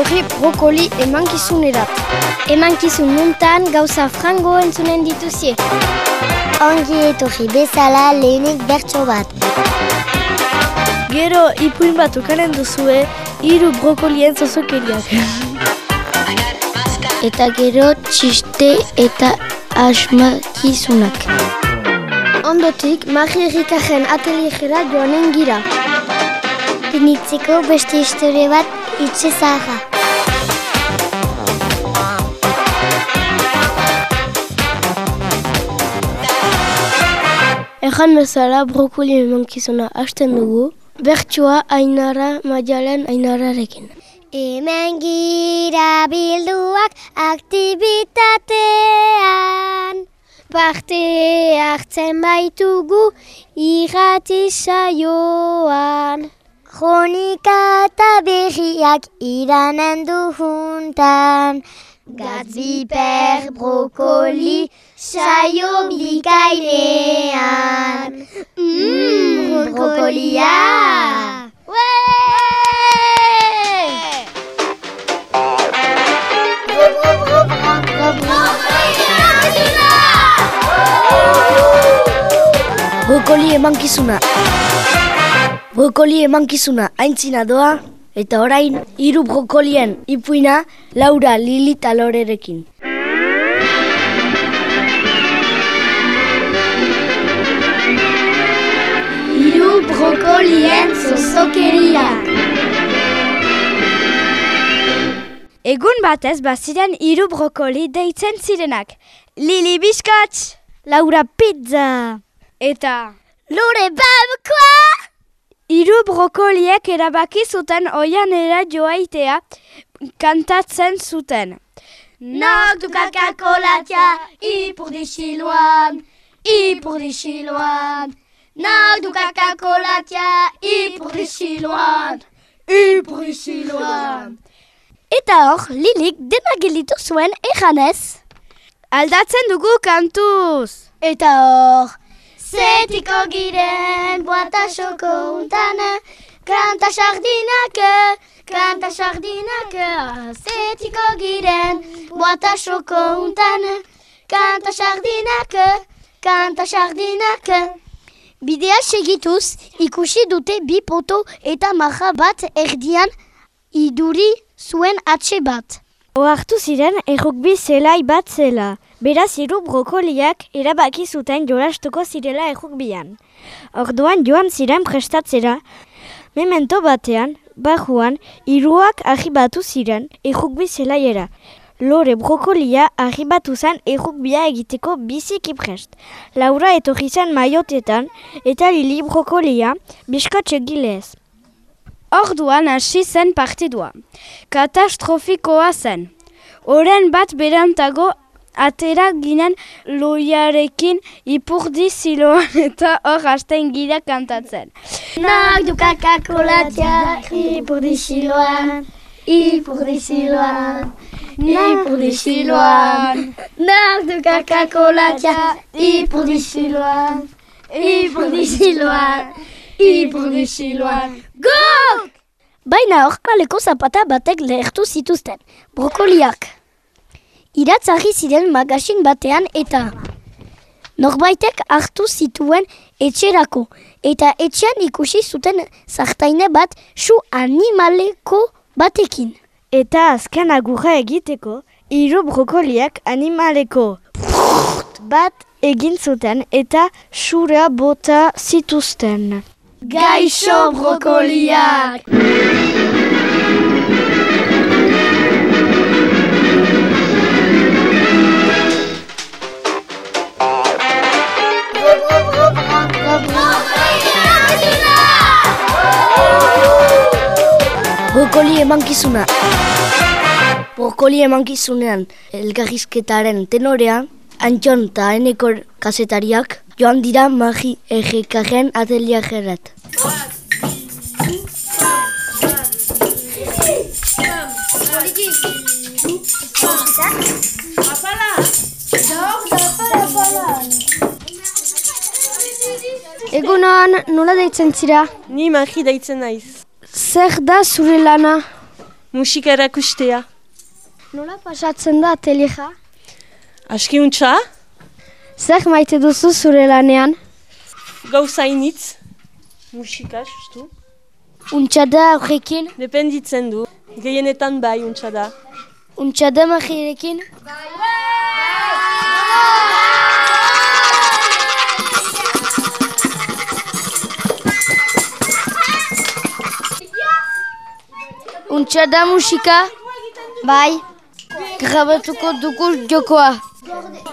Etorri brokoli emankizunerat. Emankizun nuntan gauza frango entzunen dituzie. Ongi etorri bezala lehenik bertso bat. Gero ipuin bat ukanen duzue, hiru brokolien zozokeriak. Eta gero txiste eta asmakizunak. Ondotik, Mari Erikaren atelierera joanen gira. Pinitzeko beste historie bat itxe zaharra. Ejan bezala brokoli emankizuna hasten dugu, bertsoa ainara maialen ainararekin. Hemen gira bilduak aktibitatean. Parte hartzen baitugu irrati saioan. Kronika eta berriak iranen du juntan. Gatziper brokoli saio blikainean. Mmm, brokolia! Brokoli emankizuna. Brokoli emankizuna aintzina doa, eta orain hiru brokolien ipuina Laura Lili Talorerekin. Hiru brokolien zozokeria. Egun batez baziren hiru brokoli deitzen zirenak. Lili Biskotx, Laura Pizza eta Lore babekoa! Hiru brokoliek erabaki zuten oianera joaitea kantatzen zuten. Nok du Coca-Cola ipur di xiloan, ipur di xiloan. Nok du Coca-Cola ipur di xiloan, ipur di xiloan. Eta hor, Lilik dena gelitu zuen ejanez. Aldatzen dugu kantuz. Eta hor, zetiko giren boata xoko untana, kanta sardinak, kanta sardinak, zetiko giren boata xoko untana, kanta sardinak, kanta sardinak. Bidea segituz, ikusi dute bi poto eta marra bat erdian iduri zuen atxe bat. Oartu ziren errukbi zelai bat zela. Beraz hiru brokoliak erabaki zuten jolastuko zirela errukbian. Orduan joan ziren prestatzera, memento batean, bajuan, hiruak arribatu ziren errukbi zelaiera. Lore brokolia arribatu zen errukbia egiteko biziki prest. Laura etorri zen maiotetan eta Lili brokolia biskotxe gilez. Orduan hasi zen partidua. Katastrofikoa zen. Oren bat berantago atera ginen loiarekin ipurdi ziloan eta hor hasten gira kantatzen. Nok du Coca-Cola ipur di xiloan, ipur di xiloan. Ipur di xiloan. Nok du Coca-Cola ipur di xiloan, ipur di xiloan. Ipur di xiloan. Guk! Baina hor kaleko zapata batek lehertu zituzten, brokoliak. Iratzarri ziren magasin batean eta norbaitek hartu zituen etxerako eta etxean ikusi zuten zartaine bat su animaleko batekin. Eta azken agurra egiteko, hiru brokoliak animaleko bat egin zuten eta surea bota zituzten. Gaixo brokoliak! Emankizuna. Brokoli emankizunean elgarrizketaren tenorea, Antxon eta Eneko kasetariak joan dira magi egekaren ateliajerat. Egunon, nola deitzen zira? Ni magi deitzen naiz. Zer da zure lana? Musika erakustea. Nola pasatzen da atelieja? Aski untxa, Zer maite duzu zure lanean? gauza initz, musika, justu. Untxa da horrekin? Dependitzen du, gehienetan bai untxa da. Untxa da magirekin? Untxa da musika? Bai. Grabatuko dugu jokoa.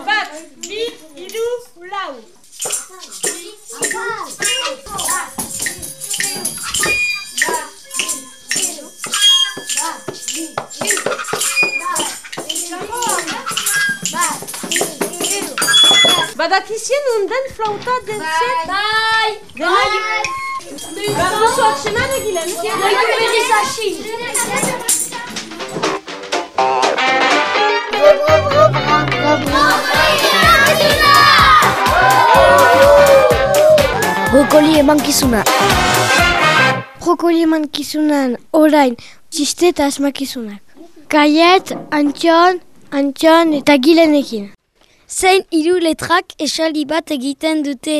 Bat, bi, iru, lau. Badakizien unden flauta dentzet? Bai! Bai! Barroso atseman egilen? Brokoli emankizuna. Brokoli emankizunan orain txiste eta asmakizunak. Kaiet, antxon, antxon eta gilenekin. Zein hiru letrak esaldi bat egiten dute.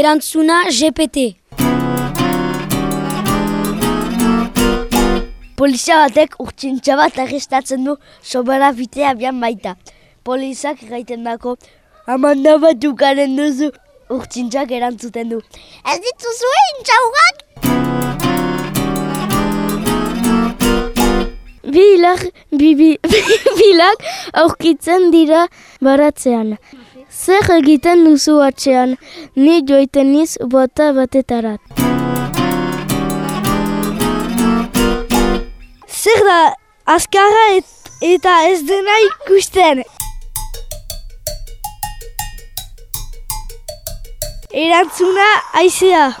Erantzuna GPT. Polizia batek urtsintxa bat arrestatzen du sobera bitea bian baita. Polizak gaiten dako, amanda bat dukaren duzu, urtsintxak erantzuten du. Ez dituzu egin txaugak? Bi hilar, bi, bi, bilak aurkitzen dira baratzean. Zer egiten duzu atxean, ni joiten niz bota batetarat. Zer da, azkarra et, eta ez dena ikusten. Erantzuna aizea.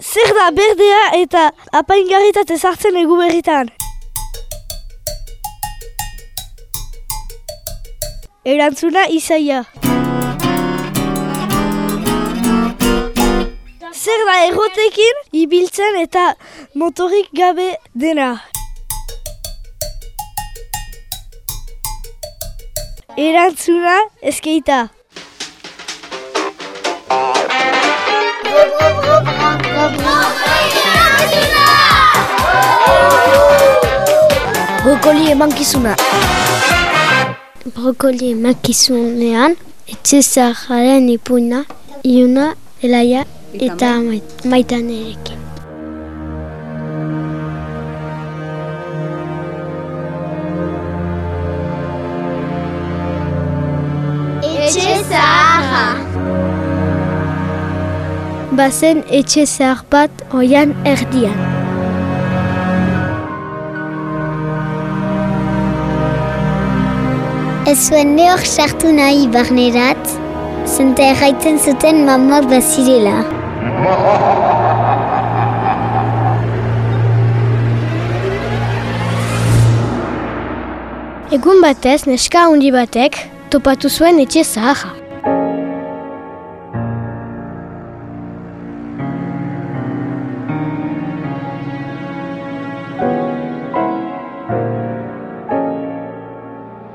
Zer da berdea eta apaingarritat ezartzen egu berritan. Erantzuna izaia. Zer da errotekin ibiltzen eta motorik gabe dena. Erantzuna eskeita. Brokoli emankizuna. Brokoli emakizunean, etxe zaharren ipuina, iuna, elaia eta mait, Bazen etxe zahar bat oian erdian. Ez zuen neok sartu nahi barnerat, zente erraiten zuten mamoak bazirela. Egun batez, neska handi batek topatu zuen etxe zaharra.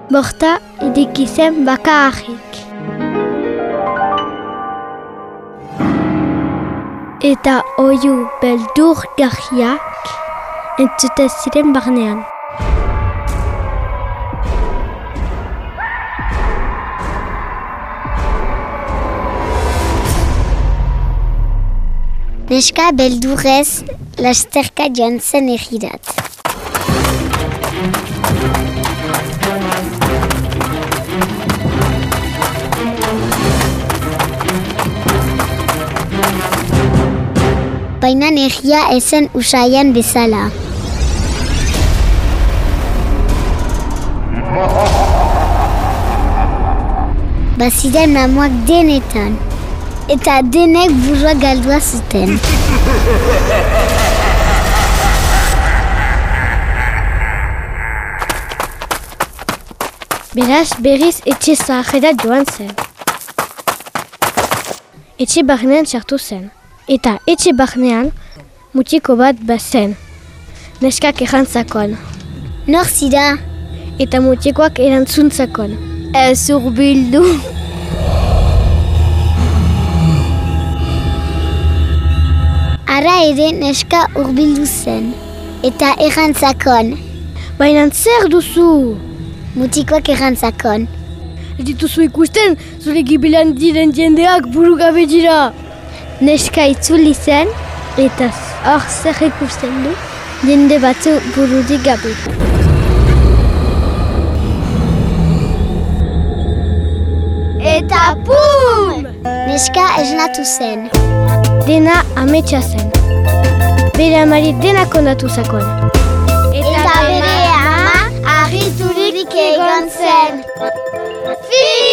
Borta idiki zen bakarrik. Eta oiu beldurgarriak entzute ziren barnean. Neska beldurrez, lasterka joan zen egirat. Baina negia ezen usaian bezala. Baziren mamoak denetan. Eta denek burua galdua zuten. Beraz berriz etxe zaharrera joan zen. etxe barnean sartu zen. Eta etxe barnean mutiko bat bazen. Neskak errantzakon. Nor zira? Eta mutikoak erantzuntzakon. Ez urbildu. Ara ere neska urbildu zen. Eta errantzakon. Baina zer duzu? Mutikoak errantzakon. Ez dituzu ikusten, zure gibilan diren jendeak buru gabe dira. Neska itzuli zen, eta hor zer ikusten du, jende batzu burudik gabe. Eta pum! Neska esnatu zen. Dena ametsa zen. Bere amari dena kondatu zakon. Eta bere ama argiturik egon zen. Fin!